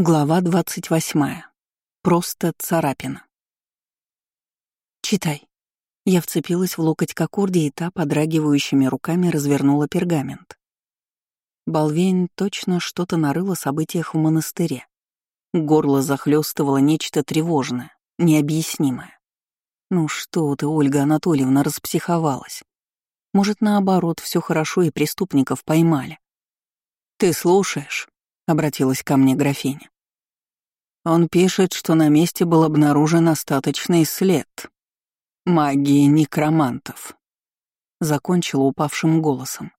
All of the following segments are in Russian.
Глава двадцать восьмая. Просто царапина. «Читай». Я вцепилась в локоть Кокорди, и та подрагивающими руками развернула пергамент. Балвейн точно что-то нарыла о событиях в монастыре. Горло захлестывало нечто тревожное, необъяснимое. Ну что ты, Ольга Анатольевна, распсиховалась? Может, наоборот, все хорошо и преступников поймали? Ты слушаешь? Обратилась ко мне графиня. Он пишет, что на месте был обнаружен остаточный след магии некромантов. Закончила упавшим голосом.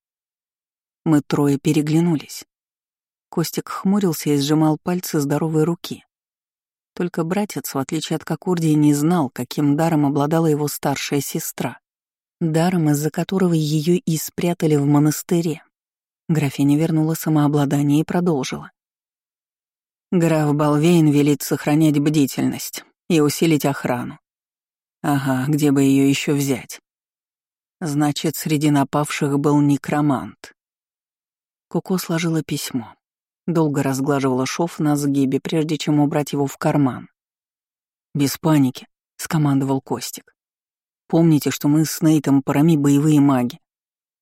Мы трое переглянулись. Костик хмурился и сжимал пальцы здоровой руки. Только братец, в отличие от Кокурдии, не знал, каким даром обладала его старшая сестра. Даром, из-за которого ее и спрятали в монастыре. Графиня вернула самообладание и продолжила. Граф Балвейн велит сохранять бдительность и усилить охрану. Ага, где бы ее еще взять? Значит, среди напавших был некромант. Коко сложила письмо. Долго разглаживала шов на сгибе, прежде чем убрать его в карман. «Без паники», — скомандовал Костик. «Помните, что мы с Нейтом Парами боевые маги.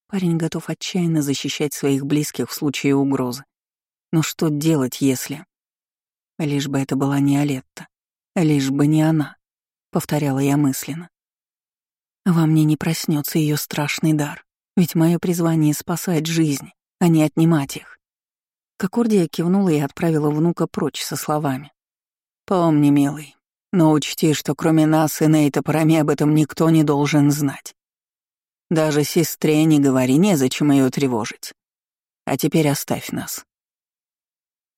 Парень готов отчаянно защищать своих близких в случае угрозы. Но что делать, если... Лишь бы это была не Алетта. Лишь бы не она, — повторяла я мысленно. Во мне не проснется ее страшный дар, ведь мое призвание — спасать жизни, а не отнимать их. Кокордия кивнула и отправила внука прочь со словами. «Помни, милый, но учти, что кроме нас и Нейта Парами об этом никто не должен знать. Даже сестре не говори, незачем ее тревожить. А теперь оставь нас.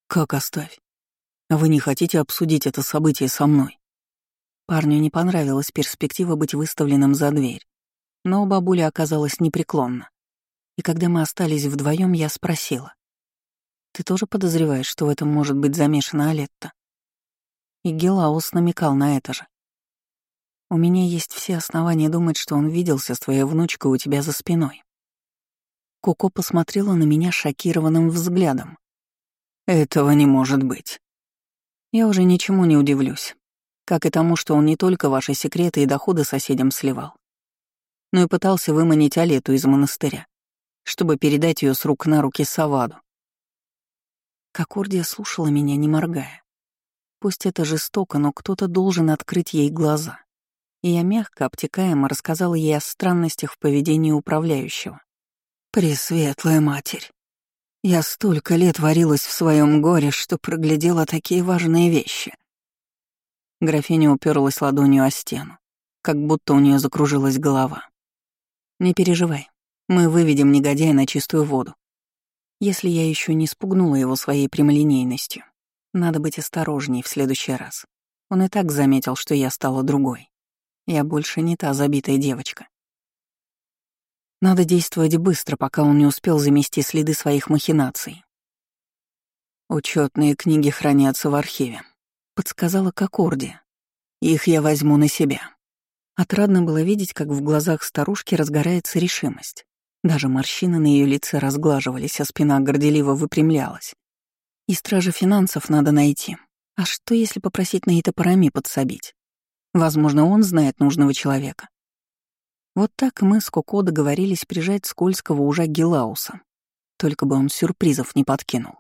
Как оставь? Вы не хотите обсудить это событие со мной? Парню не понравилась перспектива быть выставленным за дверь. Но бабуля оказалась непреклонна. И когда мы остались вдвоем, я спросила. «Ты тоже подозреваешь, что в этом может быть замешана Алетта?» И Гелаус намекал на это же. У меня есть все основания думать, что он виделся с твоей внучкой у тебя за спиной. Коко посмотрела на меня шокированным взглядом. Этого не может быть. Я уже ничему не удивлюсь. Как и тому, что он не только ваши секреты и доходы соседям сливал, но и пытался выманить Алету из монастыря, чтобы передать ее с рук на руки Саваду. Кокордия слушала меня, не моргая. Пусть это жестоко, но кто-то должен открыть ей глаза и я мягко, обтекаемо рассказала ей о странностях в поведении управляющего. «Пресветлая матерь, я столько лет варилась в своем горе, что проглядела такие важные вещи». Графиня уперлась ладонью о стену, как будто у нее закружилась голова. «Не переживай, мы выведем негодяя на чистую воду. Если я еще не спугнула его своей прямолинейностью, надо быть осторожней в следующий раз. Он и так заметил, что я стала другой. Я больше не та забитая девочка. Надо действовать быстро, пока он не успел замести следы своих махинаций. Учетные книги хранятся в архиве, подсказала Кокорди. Их я возьму на себя. Отрадно было видеть, как в глазах старушки разгорается решимость. Даже морщины на ее лице разглаживались, а спина горделиво выпрямлялась. И стража финансов надо найти. А что, если попросить Нейта Парами подсобить? Возможно, он знает нужного человека. Вот так мы с Коко договорились прижать скользкого ужа Гелауса. Только бы он сюрпризов не подкинул.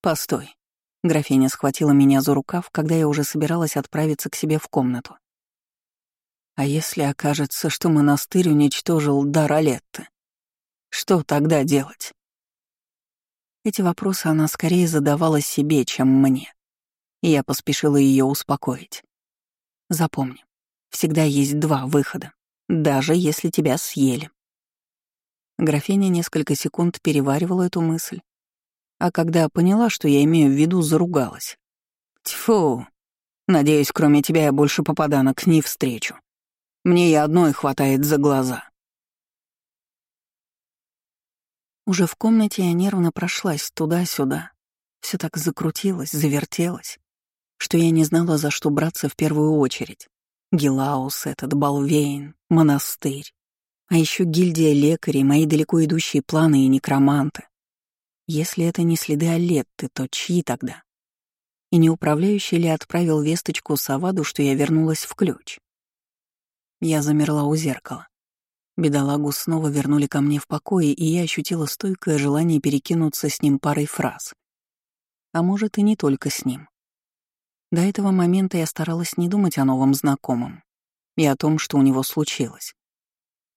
«Постой». Графиня схватила меня за рукав, когда я уже собиралась отправиться к себе в комнату. «А если окажется, что монастырь уничтожил дар Алетты? Что тогда делать?» Эти вопросы она скорее задавала себе, чем мне. И я поспешила ее успокоить. Запомни, всегда есть два выхода, даже если тебя съели. Графиня несколько секунд переваривала эту мысль, а когда поняла, что я имею в виду, заругалась. Тьфу, надеюсь, кроме тебя я больше попаданок не встречу. Мне и одной хватает за глаза. Уже в комнате я нервно прошлась туда-сюда. Все так закрутилось, завертелось что я не знала, за что браться в первую очередь. Гелаус этот, Балвейн, монастырь. А еще гильдия лекарей, мои далеко идущие планы и некроманты. Если это не следы Алетты, то чьи тогда? И не управляющий ли отправил весточку Саваду, что я вернулась в ключ? Я замерла у зеркала. Бедолагу снова вернули ко мне в покое, и я ощутила стойкое желание перекинуться с ним парой фраз. А может, и не только с ним. До этого момента я старалась не думать о новом знакомом и о том, что у него случилось.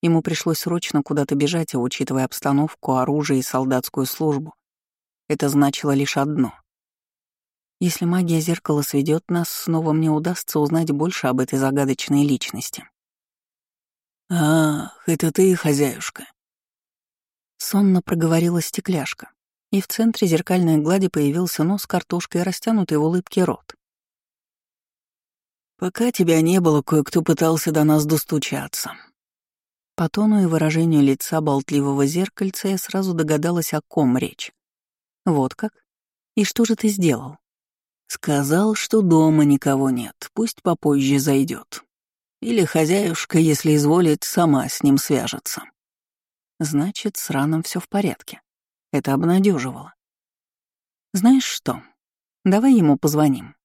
Ему пришлось срочно куда-то бежать, а учитывая обстановку, оружие и солдатскую службу, это значило лишь одно. Если магия зеркала сведет нас, снова мне удастся узнать больше об этой загадочной личности. «Ах, это ты, хозяюшка!» Сонно проговорила стекляшка, и в центре зеркальной глади появился нос картошкой и растянутый в улыбке рот. «Пока тебя не было, кое-кто пытался до нас достучаться». По тону и выражению лица болтливого зеркальца я сразу догадалась, о ком речь. «Вот как? И что же ты сделал?» «Сказал, что дома никого нет, пусть попозже зайдет. Или хозяюшка, если изволит, сама с ним свяжется. Значит, с раном все в порядке. Это обнадеживало. Знаешь что? Давай ему позвоним.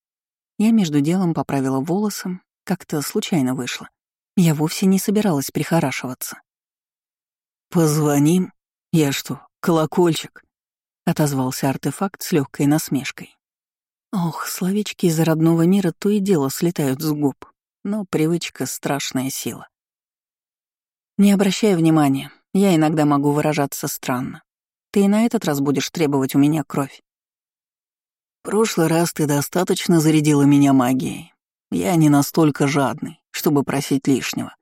Я между делом поправила волосы, как-то случайно вышло. Я вовсе не собиралась прихорашиваться. «Позвоним? Я что, колокольчик?» — отозвался артефакт с легкой насмешкой. Ох, словечки из родного мира то и дело слетают с губ но привычка — страшная сила. Не обращай внимания, я иногда могу выражаться странно. Ты и на этот раз будешь требовать у меня кровь. Прошлый раз ты достаточно зарядила меня магией. Я не настолько жадный, чтобы просить лишнего.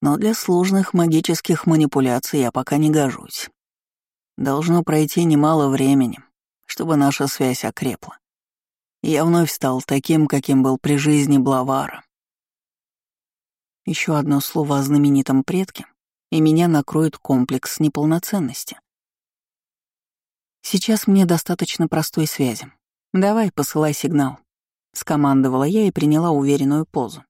Но для сложных магических манипуляций я пока не гожусь. Должно пройти немало времени, чтобы наша связь окрепла я вновь стал таким, каким был при жизни Блавара. Еще одно слово о знаменитом предке, и меня накроет комплекс неполноценности. Сейчас мне достаточно простой связи. Давай, посылай сигнал. Скомандовала я и приняла уверенную позу.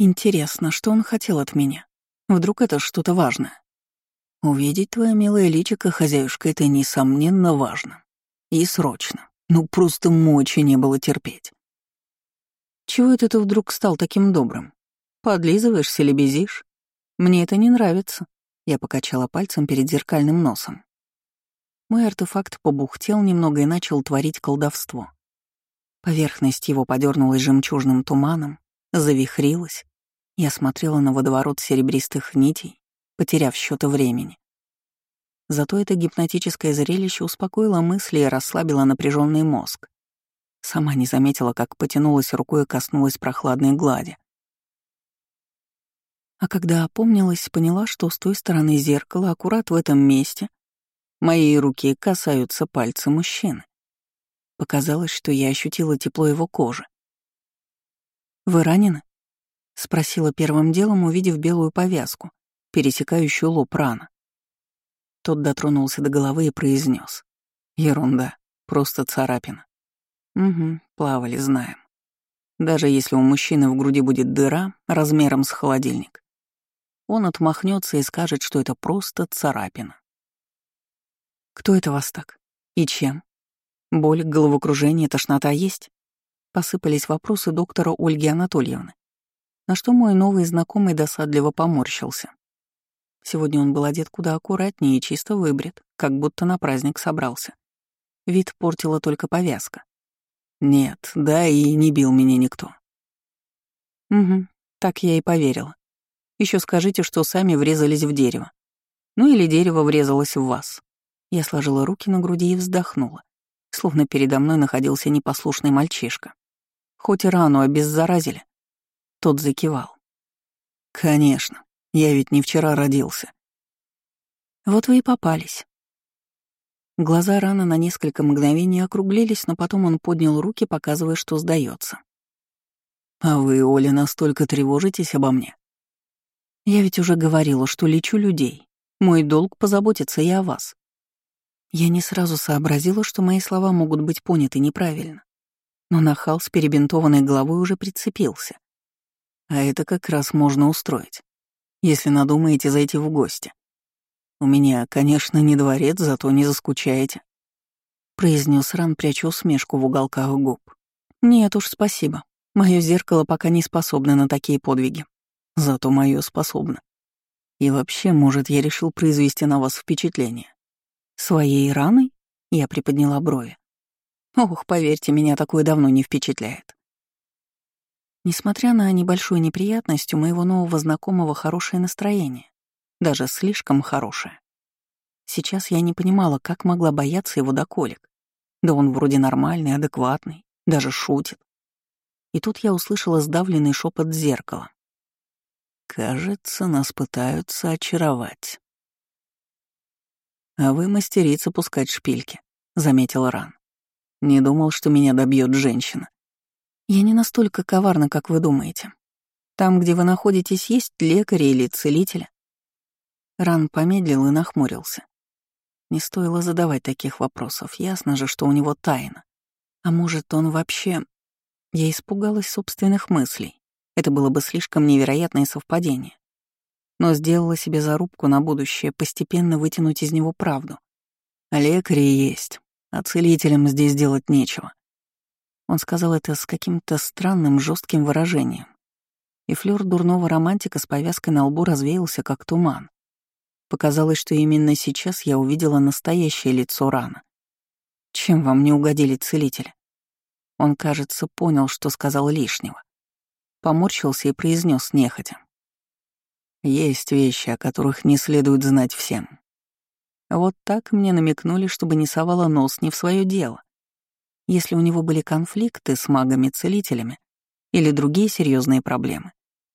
Интересно, что он хотел от меня? Вдруг это что-то важное? Увидеть твое милое личико, хозяюшка, это несомненно важно. И срочно. Ну, просто мочи не было терпеть. Чего это ты вдруг стал таким добрым? Подлизываешься или безишь? Мне это не нравится. Я покачала пальцем перед зеркальным носом. Мой артефакт побухтел немного и начал творить колдовство. Поверхность его подернулась жемчужным туманом, завихрилась. Я смотрела на водоворот серебристых нитей, потеряв счета времени. Зато это гипнотическое зрелище успокоило мысли и расслабило напряженный мозг. Сама не заметила, как потянулась рукой и коснулась прохладной глади. А когда опомнилась, поняла, что с той стороны зеркала, аккурат в этом месте, моей руки касаются пальцы мужчины. Показалось, что я ощутила тепло его кожи. «Вы ранены?» — спросила первым делом, увидев белую повязку, пересекающую лоб рана. Тот дотронулся до головы и произнес: «Ерунда, просто царапина». «Угу, плавали, знаем. Даже если у мужчины в груди будет дыра размером с холодильник, он отмахнется и скажет, что это просто царапина. «Кто это вас так? И чем? Боль, головокружение, тошнота есть?» Посыпались вопросы доктора Ольги Анатольевны, на что мой новый знакомый досадливо поморщился. Сегодня он был одет куда аккуратнее и чисто выбрит, как будто на праздник собрался. Вид портила только повязка. Нет, да и не бил меня никто. Угу, так я и поверила. Еще скажите, что сами врезались в дерево. Ну или дерево врезалось в вас. Я сложила руки на груди и вздохнула, словно передо мной находился непослушный мальчишка. Хоть и рану обеззаразили. Тот закивал. Конечно. Я ведь не вчера родился. Вот вы и попались. Глаза рано на несколько мгновений округлились, но потом он поднял руки, показывая, что сдается. «А вы, Оля, настолько тревожитесь обо мне?» «Я ведь уже говорила, что лечу людей. Мой долг — позаботиться и о вас». Я не сразу сообразила, что мои слова могут быть поняты неправильно. Но нахал с перебинтованной головой уже прицепился. А это как раз можно устроить если надумаете зайти в гости. У меня, конечно, не дворец, зато не заскучаете. — произнес Ран, пряча усмешку в уголках губ. «Нет уж, спасибо. Мое зеркало пока не способно на такие подвиги. Зато мое способно. И вообще, может, я решил произвести на вас впечатление. Своей раной? Я приподняла брови. Ох, поверьте, меня такое давно не впечатляет. Несмотря на небольшую неприятность, у моего нового знакомого хорошее настроение. Даже слишком хорошее. Сейчас я не понимала, как могла бояться его до колик. Да он вроде нормальный, адекватный, даже шутит. И тут я услышала сдавленный шепот зеркала. «Кажется, нас пытаются очаровать». «А вы мастерица пускать шпильки», — заметил Ран. «Не думал, что меня добьет женщина». «Я не настолько коварна, как вы думаете. Там, где вы находитесь, есть лекари или целители?» Ран помедлил и нахмурился. Не стоило задавать таких вопросов, ясно же, что у него тайна. А может, он вообще... Я испугалась собственных мыслей. Это было бы слишком невероятное совпадение. Но сделала себе зарубку на будущее постепенно вытянуть из него правду. А лекари есть, а целителям здесь делать нечего. Он сказал это с каким-то странным жестким выражением. И флёр дурного романтика с повязкой на лбу развеялся, как туман. Показалось, что именно сейчас я увидела настоящее лицо рана. Чем вам не угодили целители? Он, кажется, понял, что сказал лишнего. Поморщился и произнес нехотя. Есть вещи, о которых не следует знать всем. Вот так мне намекнули, чтобы не совала нос не в свое дело. Если у него были конфликты с магами-целителями или другие серьезные проблемы,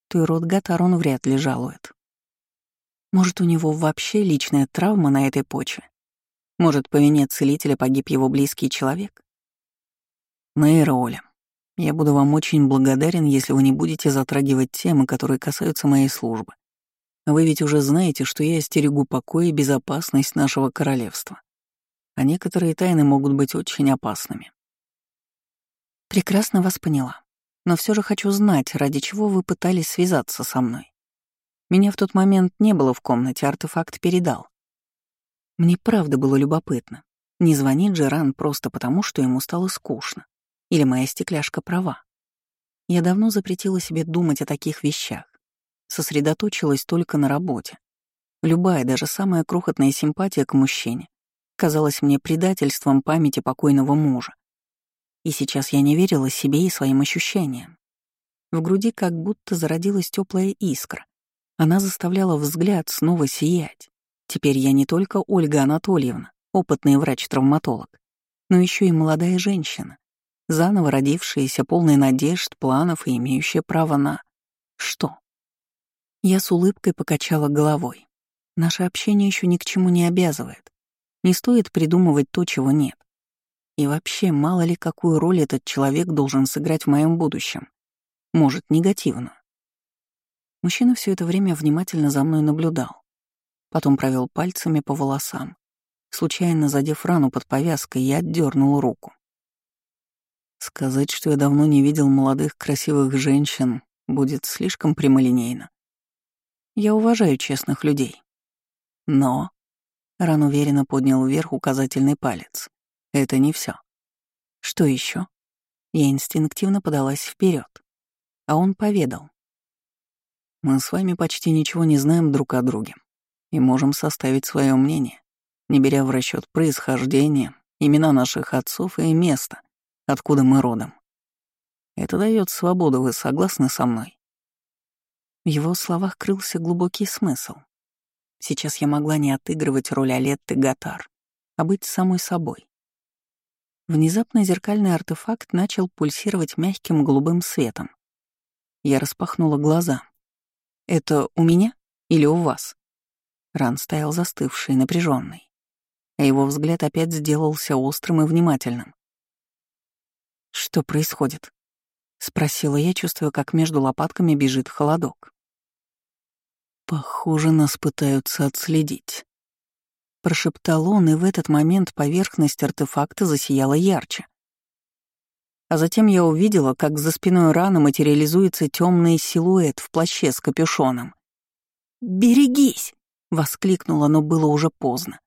то и род Гатар он вряд ли жалует. Может, у него вообще личная травма на этой почве? Может, по вине целителя погиб его близкий человек? Нейра Оля, я буду вам очень благодарен, если вы не будете затрагивать темы, которые касаются моей службы. Вы ведь уже знаете, что я стерегу покой и безопасность нашего королевства. А некоторые тайны могут быть очень опасными. Прекрасно вас поняла. Но все же хочу знать, ради чего вы пытались связаться со мной. Меня в тот момент не было в комнате, артефакт передал. Мне правда было любопытно. Не звонит же Ран просто потому, что ему стало скучно. Или моя стекляшка права? Я давно запретила себе думать о таких вещах. Сосредоточилась только на работе. Любая, даже самая крохотная симпатия к мужчине казалась мне предательством памяти покойного мужа. И сейчас я не верила себе и своим ощущениям. В груди как будто зародилась теплая искра. Она заставляла взгляд снова сиять. Теперь я не только Ольга Анатольевна, опытный врач-травматолог, но еще и молодая женщина, заново родившаяся, полная надежд, планов и имеющая право на... Что? Я с улыбкой покачала головой. Наше общение еще ни к чему не обязывает. Не стоит придумывать то, чего нет. И вообще, мало ли какую роль этот человек должен сыграть в моем будущем. Может, негативную. Мужчина все это время внимательно за мной наблюдал. Потом провел пальцами по волосам. Случайно задев рану под повязкой, я отдернул руку. Сказать, что я давно не видел молодых красивых женщин, будет слишком прямолинейно. Я уважаю честных людей. Но... Ран уверенно поднял вверх указательный палец. Это не все. Что еще? Я инстинктивно подалась вперед, а он поведал. Мы с вами почти ничего не знаем друг о друге и можем составить свое мнение, не беря в расчет происхождение, имена наших отцов и место, откуда мы родом. Это дает свободу, вы согласны со мной? Его словах крылся глубокий смысл. Сейчас я могла не отыгрывать роль Алетты Гатар, а быть самой собой. Внезапно зеркальный артефакт начал пульсировать мягким голубым светом. Я распахнула глаза. «Это у меня или у вас?» Ран стоял застывший, напряженный, а его взгляд опять сделался острым и внимательным. «Что происходит?» — спросила я, чувствуя, как между лопатками бежит холодок. «Похоже, нас пытаются отследить», — прошептал он, и в этот момент поверхность артефакта засияла ярче. А затем я увидела, как за спиной раны материализуется темный силуэт в плаще с капюшоном. «Берегись!» — воскликнула, но было уже поздно.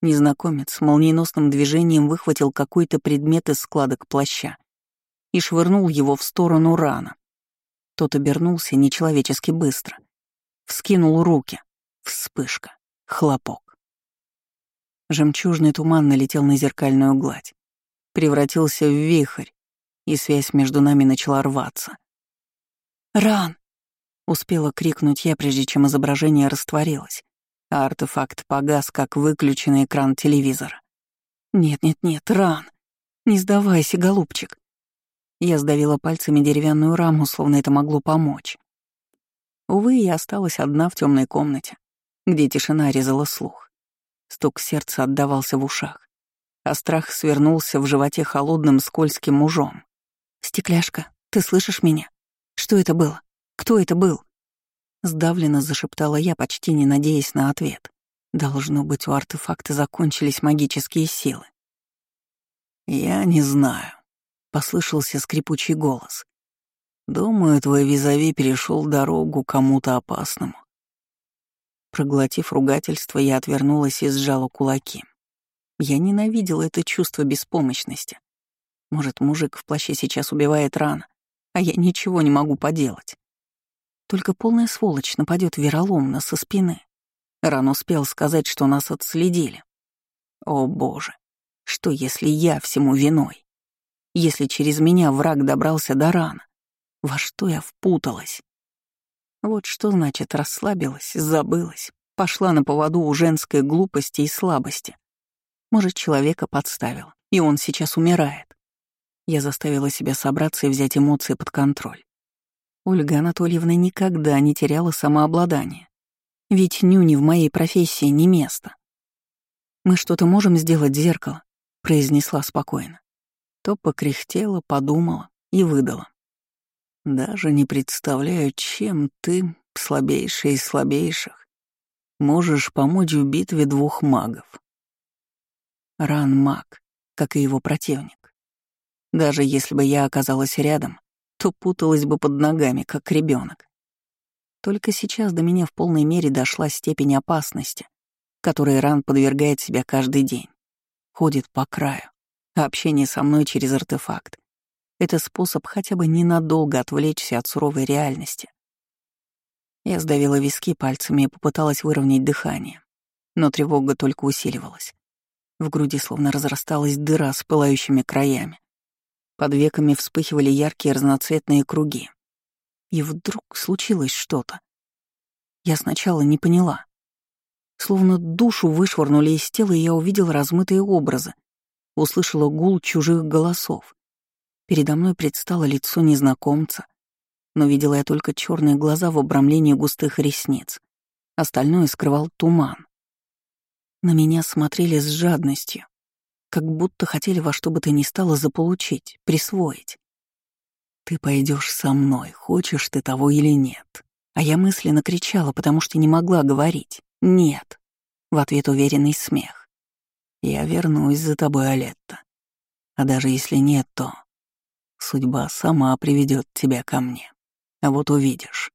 Незнакомец молниеносным движением выхватил какой-то предмет из складок плаща и швырнул его в сторону рана. Тот обернулся нечеловечески быстро. Вскинул руки. Вспышка. Хлопок. Жемчужный туман налетел на зеркальную гладь. Превратился в вихрь, и связь между нами начала рваться. «Ран!» — успела крикнуть я, прежде чем изображение растворилось, а артефакт погас, как выключенный экран телевизора. «Нет-нет-нет, Ран! Не сдавайся, голубчик!» Я сдавила пальцами деревянную раму, словно это могло помочь. Увы, я осталась одна в темной комнате, где тишина резала слух. Стук сердца отдавался в ушах, а страх свернулся в животе холодным скользким мужом. «Стекляшка, ты слышишь меня? Что это было? Кто это был?» Сдавленно зашептала я, почти не надеясь на ответ. Должно быть, у артефакта закончились магические силы. «Я не знаю», — послышался скрипучий голос. «Думаю, твой визави перешел дорогу кому-то опасному. Проглотив ругательство, я отвернулась и сжала кулаки. Я ненавидела это чувство беспомощности. Может, мужик в плаще сейчас убивает рано, а я ничего не могу поделать. Только полная сволочь нападет вероломно со спины. Ран успел сказать, что нас отследили. О боже, что если я всему виной? Если через меня враг добрался до рана? Во что я впуталась? Вот что значит расслабилась, забылась, пошла на поводу у женской глупости и слабости. Может, человека подставил, и он сейчас умирает. Я заставила себя собраться и взять эмоции под контроль. Ольга Анатольевна никогда не теряла самообладание. Ведь нюни в моей профессии не место. «Мы что-то можем сделать, зеркало», — произнесла спокойно. То покряхтела, подумала и выдала. Даже не представляю, чем ты, слабейший из слабейших, можешь помочь в битве двух магов. Ран маг, как и его противник. Даже если бы я оказалась рядом, то путалась бы под ногами, как ребенок. Только сейчас до меня в полной мере дошла степень опасности, которой Ран подвергает себя каждый день. Ходит по краю, общение со мной через артефакт это способ хотя бы ненадолго отвлечься от суровой реальности. Я сдавила виски пальцами и попыталась выровнять дыхание, но тревога только усиливалась. В груди словно разрасталась дыра с пылающими краями. Под веками вспыхивали яркие разноцветные круги. И вдруг случилось что-то. Я сначала не поняла. Словно душу вышвырнули из тела, и я увидела размытые образы, услышала гул чужих голосов. Передо мной предстало лицо незнакомца, но видела я только черные глаза в обрамлении густых ресниц. Остальное скрывал туман. На меня смотрели с жадностью, как будто хотели во что бы то ни стало заполучить, присвоить. «Ты пойдешь со мной, хочешь ты того или нет?» А я мысленно кричала, потому что не могла говорить «нет». В ответ уверенный смех. «Я вернусь за тобой, Алетта. А даже если нет, то Судьба сама приведет тебя ко мне. А вот увидишь.